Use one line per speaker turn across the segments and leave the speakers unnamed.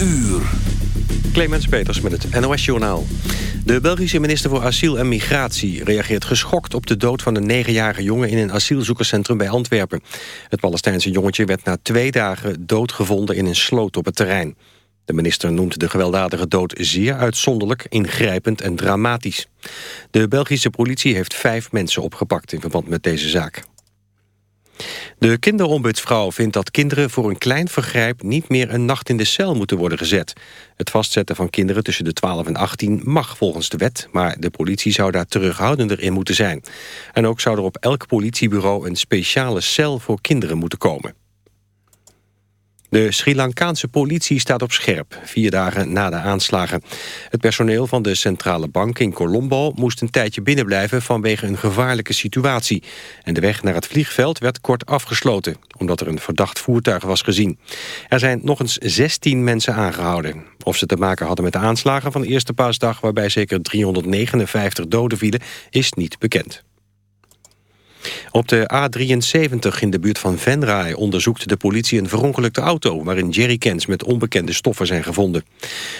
uur.
Clemens Peters met het NOS-journaal. De Belgische minister voor Asiel en Migratie reageert geschokt op de dood van een negenjarige jongen in een asielzoekerscentrum bij Antwerpen. Het Palestijnse jongetje werd na twee dagen doodgevonden in een sloot op het terrein. De minister noemt de gewelddadige dood zeer uitzonderlijk, ingrijpend en dramatisch. De Belgische politie heeft vijf mensen opgepakt in verband met deze zaak. De kinderombudsvrouw vindt dat kinderen voor een klein vergrijp... niet meer een nacht in de cel moeten worden gezet. Het vastzetten van kinderen tussen de 12 en 18 mag volgens de wet... maar de politie zou daar terughoudender in moeten zijn. En ook zou er op elk politiebureau een speciale cel voor kinderen moeten komen. De Sri Lankaanse politie staat op scherp, vier dagen na de aanslagen. Het personeel van de centrale bank in Colombo moest een tijdje binnenblijven vanwege een gevaarlijke situatie. En de weg naar het vliegveld werd kort afgesloten, omdat er een verdacht voertuig was gezien. Er zijn nog eens 16 mensen aangehouden. Of ze te maken hadden met de aanslagen van de eerste paasdag, waarbij zeker 359 doden vielen, is niet bekend. Op de A73 in de buurt van Venray onderzoekt de politie een verongelukte auto... waarin jerrycans met onbekende stoffen zijn gevonden.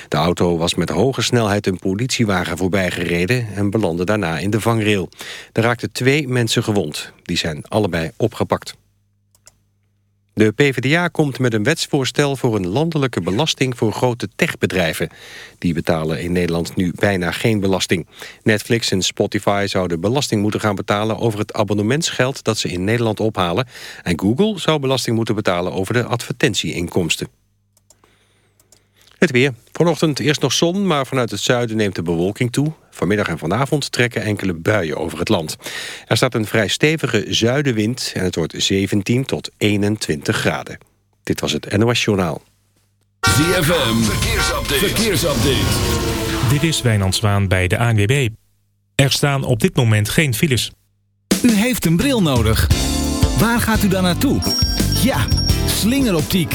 De auto was met hoge snelheid een politiewagen voorbij gereden... en belandde daarna in de vangrail. Er raakten twee mensen gewond. Die zijn allebei opgepakt. De PvdA komt met een wetsvoorstel voor een landelijke belasting voor grote techbedrijven. Die betalen in Nederland nu bijna geen belasting. Netflix en Spotify zouden belasting moeten gaan betalen over het abonnementsgeld dat ze in Nederland ophalen. En Google zou belasting moeten betalen over de advertentieinkomsten. Het weer. Vanochtend eerst nog zon, maar vanuit het zuiden neemt de bewolking toe. Vanmiddag en vanavond trekken enkele buien over het land. Er staat een vrij stevige zuidenwind en het wordt 17 tot 21 graden. Dit was het NOS Journaal.
ZFM, verkeersupdate. verkeersupdate.
Dit is Wijnand Zwaan bij de ANWB. Er staan op dit moment geen files.
U heeft een bril nodig. Waar gaat u dan naartoe? Ja, slingeroptiek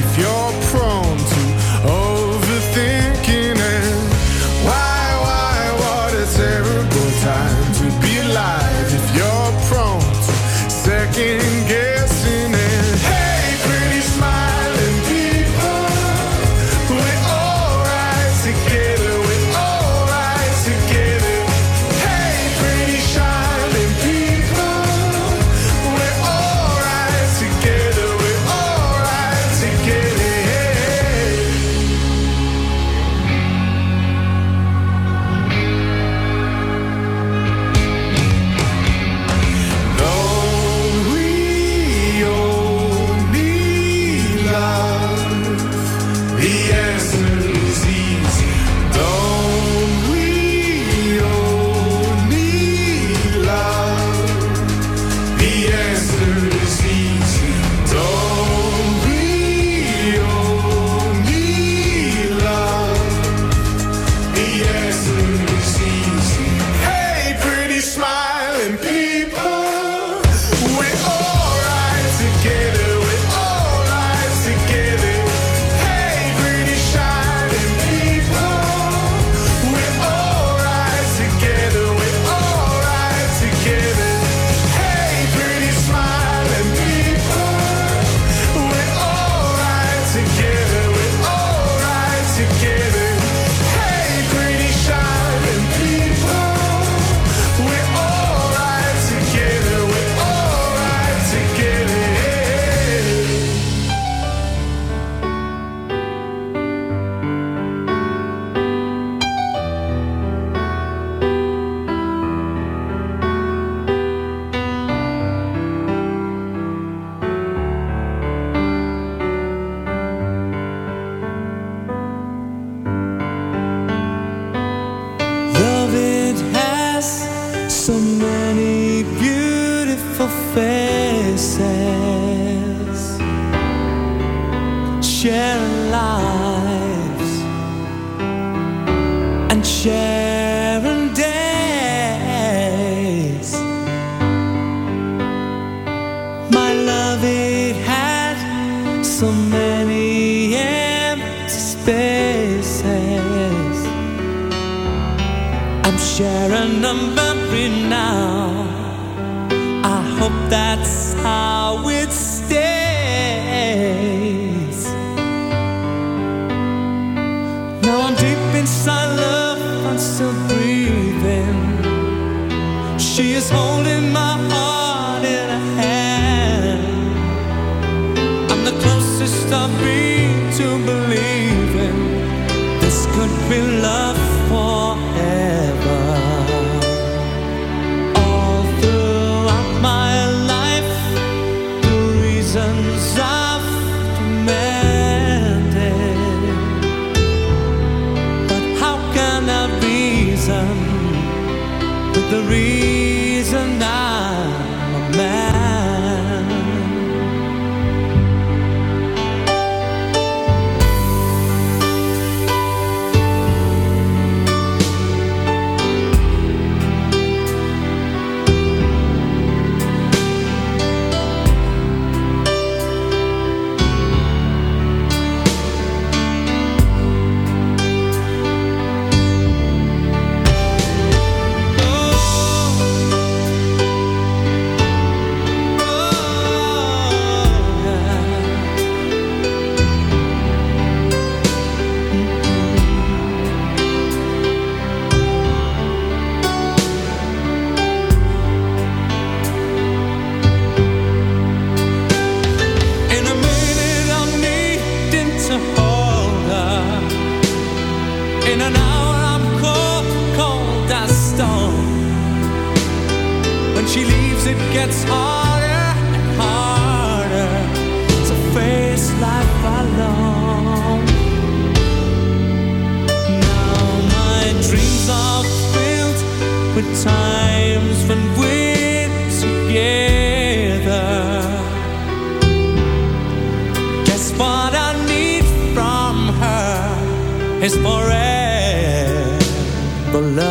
She is holding my
is forever love.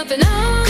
up and on.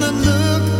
that look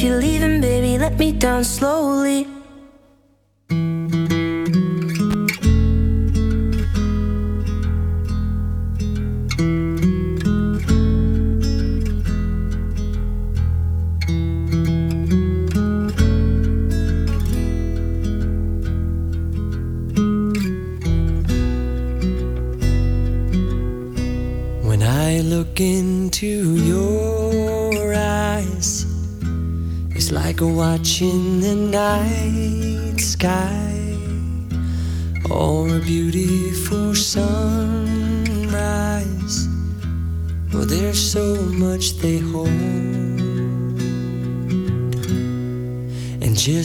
If
you're leaving, baby, let me down slowly.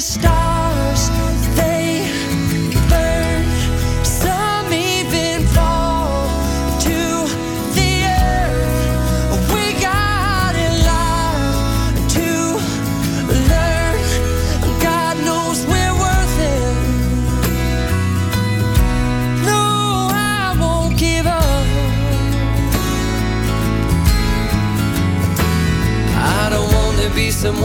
the.